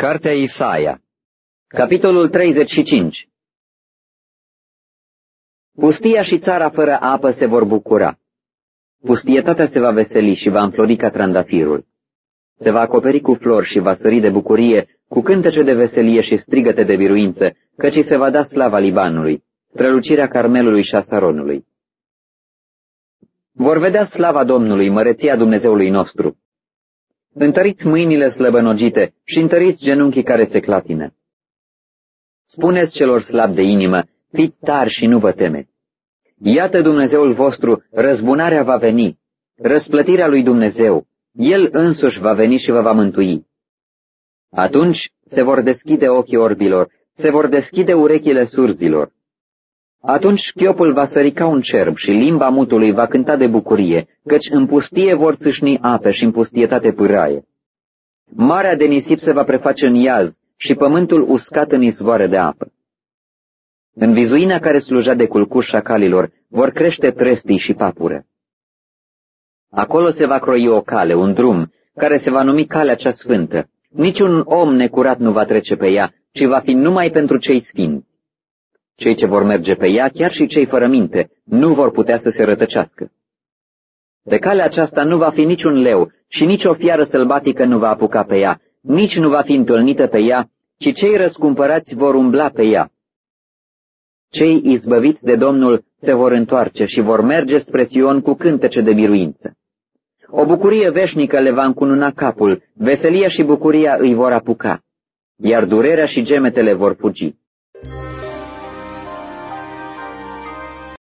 Cartea Isaia Capitolul 35 Pustia și țara fără apă se vor bucura. Pustietatea se va veseli și va înflori ca trandafirul. Se va acoperi cu flori și va sări de bucurie, cu cântece de veselie și strigăte de biruință, căci se va da slava Libanului, strălucirea Carmelului și a Saronului. Vor vedea slava Domnului, măreția Dumnezeului nostru. Întăriți mâinile slăbănogite și întăriți genunchii care se clatină. Spuneți celor slabi de inimă, fiți tari și nu vă temeți. Iată Dumnezeul vostru, răzbunarea va veni, răsplătirea lui Dumnezeu, El însuși va veni și vă va mântui. Atunci se vor deschide ochii orbilor, se vor deschide urechile surzilor. Atunci șchiopul va sări ca un cerb și limba mutului va cânta de bucurie, căci în pustie vor țâșni ape și în pustietate pâraie. Marea de nisip se va preface în iaz și pământul uscat în izvoare de apă. În vizuina care sluja de culcuș șacalilor vor crește trestii și papură. Acolo se va croi o cale, un drum, care se va numi calea cea sfântă. Niciun om necurat nu va trece pe ea, ci va fi numai pentru cei sfinți. Cei ce vor merge pe ea, chiar și cei fără minte, nu vor putea să se rătăcească. Pe calea aceasta nu va fi niciun leu și nici o fiară sălbatică nu va apuca pe ea, nici nu va fi întâlnită pe ea, ci cei răscumpărați vor umbla pe ea. Cei izbăviți de Domnul se vor întoarce și vor merge spre Sion cu cântece de biruință. O bucurie veșnică le va încununa capul, veselia și bucuria îi vor apuca, iar durerea și gemetele vor fugi.